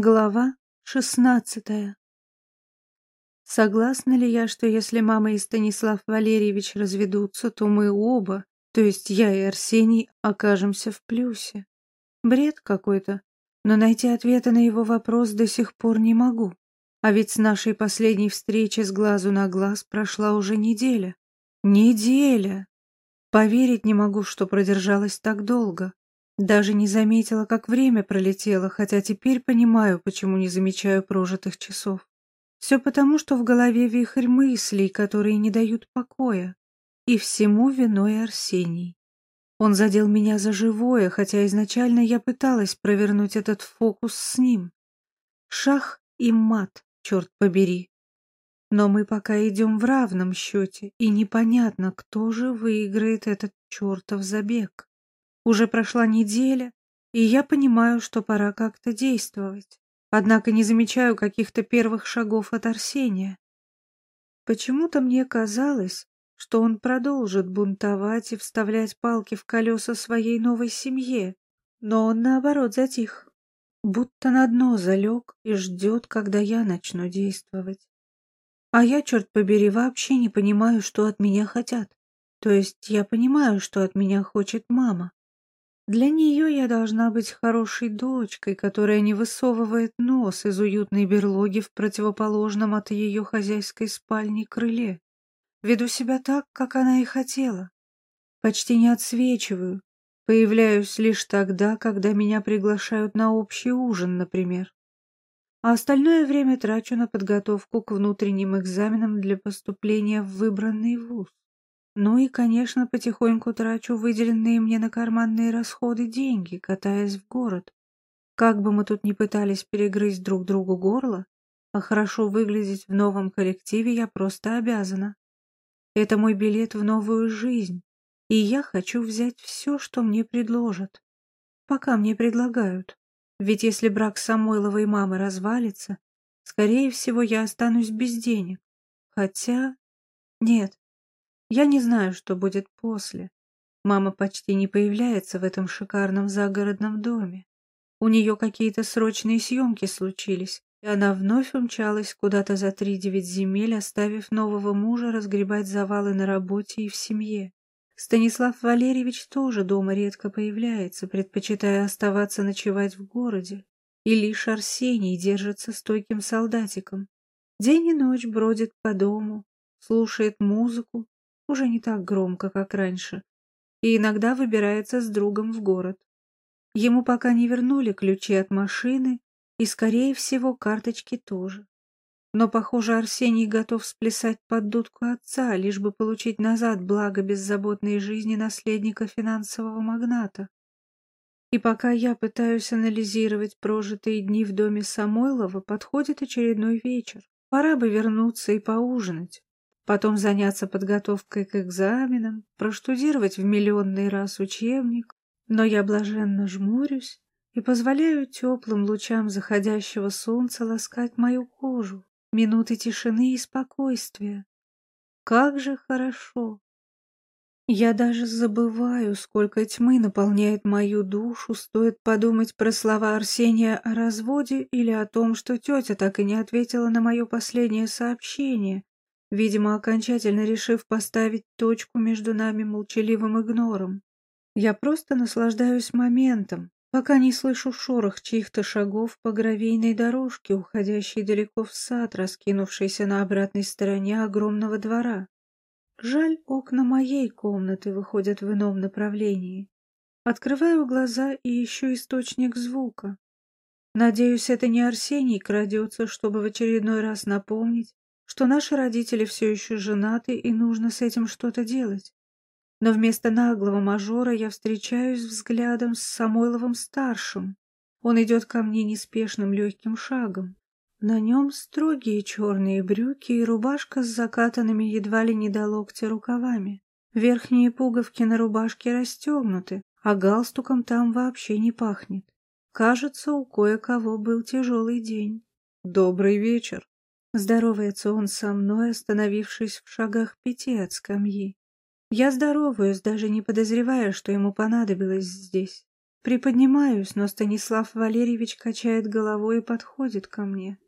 Глава шестнадцатая Согласна ли я, что если мама и Станислав Валерьевич разведутся, то мы оба, то есть я и Арсений, окажемся в плюсе? Бред какой-то, но найти ответа на его вопрос до сих пор не могу. А ведь с нашей последней встречи с глазу на глаз прошла уже неделя. Неделя! Поверить не могу, что продержалась так долго. Даже не заметила, как время пролетело, хотя теперь понимаю, почему не замечаю прожитых часов. Все потому, что в голове вихрь мыслей, которые не дают покоя. И всему виной Арсений. Он задел меня за живое, хотя изначально я пыталась провернуть этот фокус с ним. Шах и мат, черт побери. Но мы пока идем в равном счете, и непонятно, кто же выиграет этот чертов забег. Уже прошла неделя, и я понимаю, что пора как-то действовать. Однако не замечаю каких-то первых шагов от Арсения. Почему-то мне казалось, что он продолжит бунтовать и вставлять палки в колеса своей новой семье, но он, наоборот, затих, будто на дно залег и ждет, когда я начну действовать. А я, черт побери, вообще не понимаю, что от меня хотят. То есть я понимаю, что от меня хочет мама. Для нее я должна быть хорошей дочкой, которая не высовывает нос из уютной берлоги в противоположном от ее хозяйской спальни крыле. Веду себя так, как она и хотела. Почти не отсвечиваю. Появляюсь лишь тогда, когда меня приглашают на общий ужин, например. А остальное время трачу на подготовку к внутренним экзаменам для поступления в выбранный вуз. Ну и, конечно, потихоньку трачу выделенные мне на карманные расходы деньги, катаясь в город. Как бы мы тут ни пытались перегрызть друг другу горло, а хорошо выглядеть в новом коллективе я просто обязана. Это мой билет в новую жизнь, и я хочу взять все, что мне предложат. Пока мне предлагают. Ведь если брак Самойловой мамы развалится, скорее всего, я останусь без денег. Хотя... Нет, я не знаю, что будет после. Мама почти не появляется в этом шикарном загородном доме. У нее какие-то срочные съемки случились, и она вновь умчалась куда-то за три-девять земель, оставив нового мужа разгребать завалы на работе и в семье. Станислав Валерьевич тоже дома редко появляется, предпочитая оставаться ночевать в городе. И лишь Арсений держится стойким солдатиком. День и ночь бродит по дому, слушает музыку уже не так громко, как раньше, и иногда выбирается с другом в город. Ему пока не вернули ключи от машины, и, скорее всего, карточки тоже. Но, похоже, Арсений готов сплясать под дудку отца, лишь бы получить назад благо беззаботной жизни наследника финансового магната. И пока я пытаюсь анализировать прожитые дни в доме Самойлова, подходит очередной вечер. Пора бы вернуться и поужинать потом заняться подготовкой к экзаменам, проштудировать в миллионный раз учебник, но я блаженно жмурюсь и позволяю теплым лучам заходящего солнца ласкать мою кожу, минуты тишины и спокойствия. Как же хорошо! Я даже забываю, сколько тьмы наполняет мою душу, стоит подумать про слова Арсения о разводе или о том, что тетя так и не ответила на мое последнее сообщение, видимо, окончательно решив поставить точку между нами молчаливым игнором. Я просто наслаждаюсь моментом, пока не слышу шорох чьих-то шагов по гравийной дорожке, уходящей далеко в сад, раскинувшейся на обратной стороне огромного двора. Жаль, окна моей комнаты выходят в ином направлении. Открываю глаза и ищу источник звука. Надеюсь, это не Арсений крадется, чтобы в очередной раз напомнить, что наши родители все еще женаты и нужно с этим что-то делать. Но вместо наглого мажора я встречаюсь взглядом с Самойловым-старшим. Он идет ко мне неспешным легким шагом. На нем строгие черные брюки и рубашка с закатанными едва ли не до локтя рукавами. Верхние пуговки на рубашке расстегнуты, а галстуком там вообще не пахнет. Кажется, у кое-кого был тяжелый день. «Добрый вечер», Здоровается он со мной, остановившись в шагах пяти от скамьи. Я здороваюсь, даже не подозревая, что ему понадобилось здесь. Приподнимаюсь, но Станислав Валерьевич качает головой и подходит ко мне.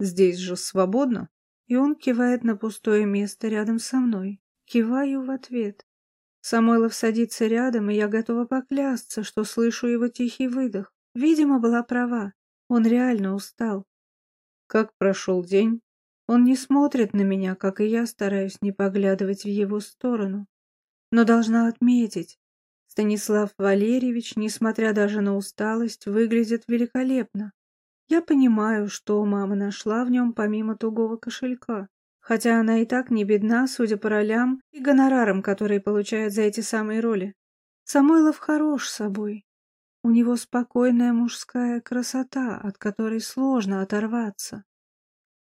«Здесь же свободно?» И он кивает на пустое место рядом со мной. Киваю в ответ. Самойлов садится рядом, и я готова поклясться, что слышу его тихий выдох. Видимо, была права. Он реально устал. Как прошел день? Он не смотрит на меня, как и я стараюсь не поглядывать в его сторону. Но должна отметить, Станислав Валерьевич, несмотря даже на усталость, выглядит великолепно. Я понимаю, что мама нашла в нем помимо тугого кошелька хотя она и так не бедна, судя по ролям и гонорарам, которые получает за эти самые роли. Самойлов хорош собой. У него спокойная мужская красота, от которой сложно оторваться.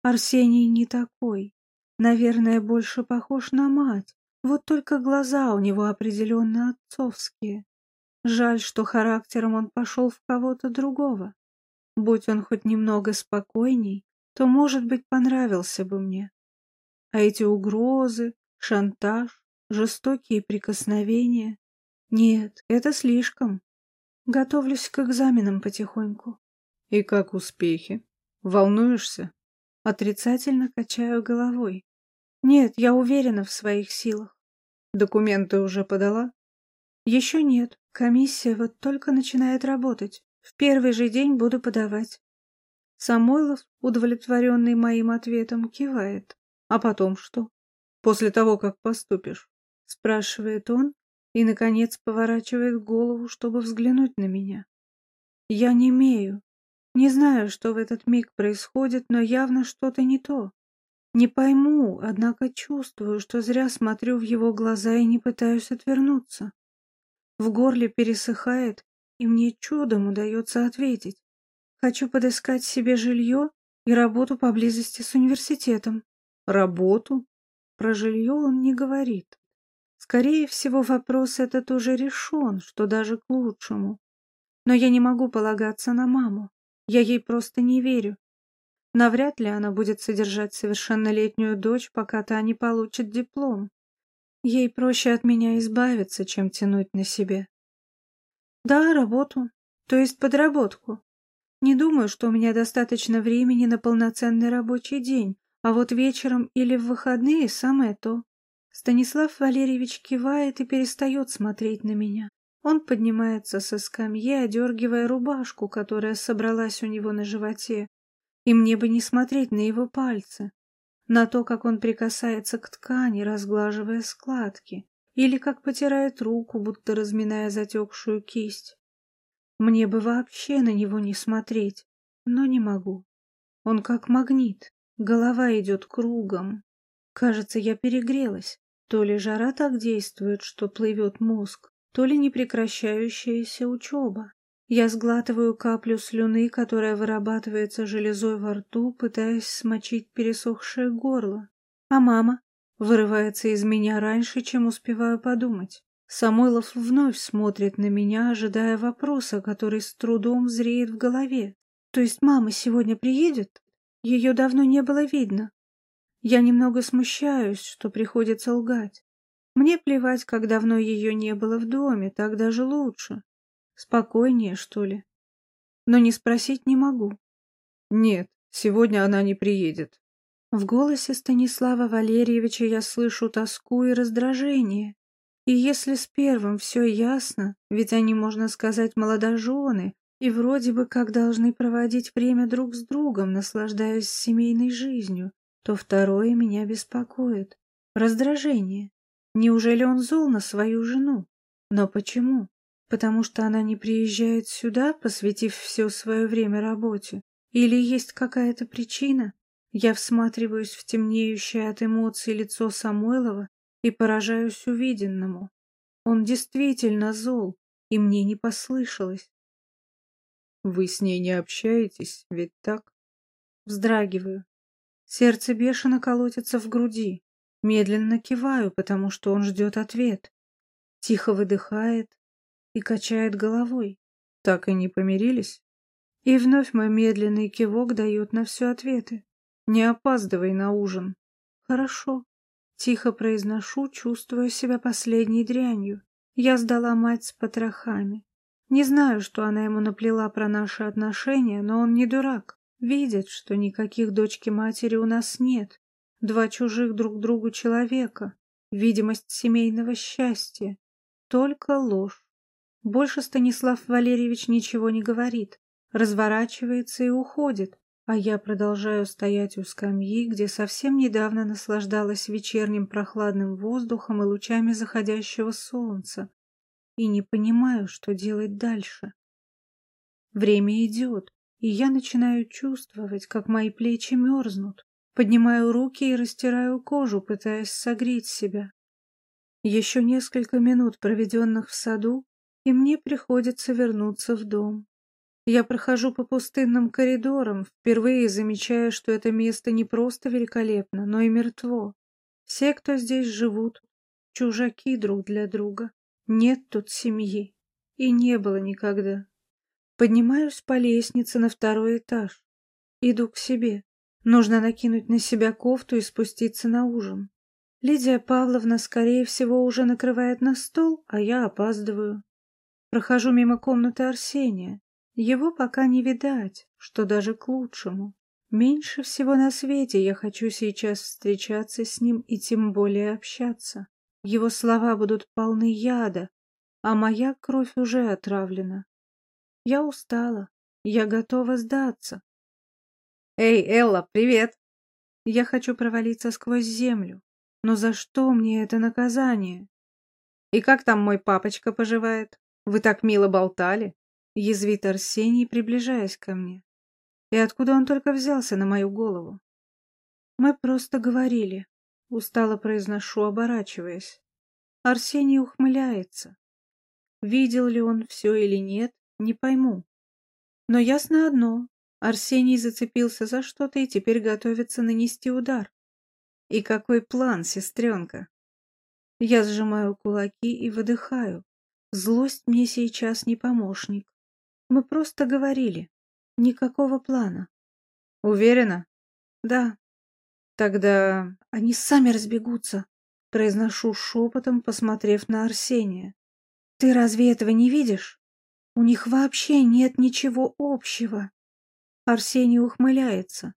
Арсений не такой. Наверное, больше похож на мать. Вот только глаза у него определенно отцовские. Жаль, что характером он пошел в кого-то другого. Будь он хоть немного спокойней, то, может быть, понравился бы мне. А эти угрозы, шантаж, жестокие прикосновения... Нет, это слишком. Готовлюсь к экзаменам потихоньку. И как успехи? Волнуешься? Отрицательно качаю головой. Нет, я уверена в своих силах. Документы уже подала? Еще нет. Комиссия вот только начинает работать. В первый же день буду подавать. Самойлов, удовлетворенный моим ответом, кивает. А потом что? После того, как поступишь? Спрашивает он и, наконец, поворачивает голову, чтобы взглянуть на меня. Я не имею. Не знаю, что в этот миг происходит, но явно что-то не то. Не пойму, однако чувствую, что зря смотрю в его глаза и не пытаюсь отвернуться. В горле пересыхает, и мне чудом удается ответить. Хочу подыскать себе жилье и работу поблизости с университетом. Работу? Про жилье он не говорит. Скорее всего, вопрос этот уже решен, что даже к лучшему. Но я не могу полагаться на маму. Я ей просто не верю. Навряд ли она будет содержать совершеннолетнюю дочь, пока та не получит диплом. Ей проще от меня избавиться, чем тянуть на себе. Да, работу, то есть подработку. Не думаю, что у меня достаточно времени на полноценный рабочий день, а вот вечером или в выходные самое то. Станислав Валерьевич кивает и перестает смотреть на меня. Он поднимается со скамьи, одергивая рубашку, которая собралась у него на животе. И мне бы не смотреть на его пальцы, на то, как он прикасается к ткани, разглаживая складки, или как потирает руку, будто разминая затекшую кисть. Мне бы вообще на него не смотреть, но не могу. Он как магнит, Голова идет кругом. Кажется, я перегрелась. То ли жара так действует, что плывет мозг, то ли непрекращающаяся учеба. Я сглатываю каплю слюны, которая вырабатывается железой во рту, пытаясь смочить пересохшее горло. А мама вырывается из меня раньше, чем успеваю подумать. Самойлов вновь смотрит на меня, ожидая вопроса, который с трудом зреет в голове. То есть мама сегодня приедет? Ее давно не было видно. Я немного смущаюсь, что приходится лгать. Мне плевать, как давно ее не было в доме, так даже лучше. Спокойнее, что ли. Но не спросить не могу. Нет, сегодня она не приедет. В голосе Станислава Валерьевича я слышу тоску и раздражение. И если с первым все ясно, ведь они, можно сказать, молодожены, и вроде бы как должны проводить время друг с другом, наслаждаясь семейной жизнью, то второе меня беспокоит. Раздражение. Неужели он зол на свою жену? Но почему? Потому что она не приезжает сюда, посвятив все свое время работе? Или есть какая-то причина? Я всматриваюсь в темнеющее от эмоций лицо Самойлова и поражаюсь увиденному. Он действительно зол, и мне не послышалось. Вы с ней не общаетесь, ведь так? Вздрагиваю. Сердце бешено колотится в груди. Медленно киваю, потому что он ждет ответ. Тихо выдыхает и качает головой. Так и не помирились? И вновь мой медленный кивок дает на все ответы. Не опаздывай на ужин. Хорошо. Тихо произношу, чувствуя себя последней дрянью. Я сдала мать с потрохами. Не знаю, что она ему наплела про наши отношения, но он не дурак. Видит, что никаких дочки-матери у нас нет. Два чужих друг другу человека. Видимость семейного счастья. Только ложь. Больше Станислав Валерьевич ничего не говорит. Разворачивается и уходит, а я продолжаю стоять у скамьи, где совсем недавно наслаждалась вечерним прохладным воздухом и лучами заходящего солнца, и не понимаю, что делать дальше. Время идет, и я начинаю чувствовать, как мои плечи мерзнут. Поднимаю руки и растираю кожу, пытаясь согреть себя. Еще несколько минут, проведенных в саду, и мне приходится вернуться в дом. Я прохожу по пустынным коридорам, впервые замечая, что это место не просто великолепно, но и мертво. Все, кто здесь живут, чужаки друг для друга. Нет тут семьи. И не было никогда. Поднимаюсь по лестнице на второй этаж. Иду к себе. Нужно накинуть на себя кофту и спуститься на ужин. Лидия Павловна, скорее всего, уже накрывает на стол, а я опаздываю. Прохожу мимо комнаты Арсения. Его пока не видать, что даже к лучшему. Меньше всего на свете я хочу сейчас встречаться с ним и тем более общаться. Его слова будут полны яда, а моя кровь уже отравлена. Я устала. Я готова сдаться. Эй, Элла, привет! Я хочу провалиться сквозь землю. Но за что мне это наказание? И как там мой папочка поживает? Вы так мило болтали. Язвит Арсений, приближаясь ко мне. И откуда он только взялся на мою голову? Мы просто говорили. Устало произношу, оборачиваясь. Арсений ухмыляется. Видел ли он все или нет, не пойму. Но ясно одно. Арсений зацепился за что-то и теперь готовится нанести удар. И какой план, сестренка? Я сжимаю кулаки и выдыхаю. Злость мне сейчас не помощник. Мы просто говорили. Никакого плана. Уверена? Да. Тогда они сами разбегутся, произношу шепотом, посмотрев на Арсения. Ты разве этого не видишь? У них вообще нет ничего общего. Арсений ухмыляется.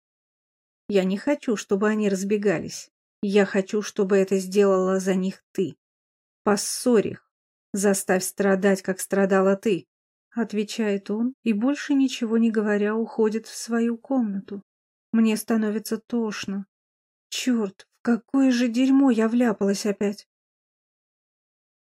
Я не хочу, чтобы они разбегались. Я хочу, чтобы это сделала за них ты. Поссорь их. Заставь страдать, как страдала ты. Отвечает он и, больше ничего не говоря, уходит в свою комнату. Мне становится тошно. Черт, в какое же дерьмо я вляпалась опять.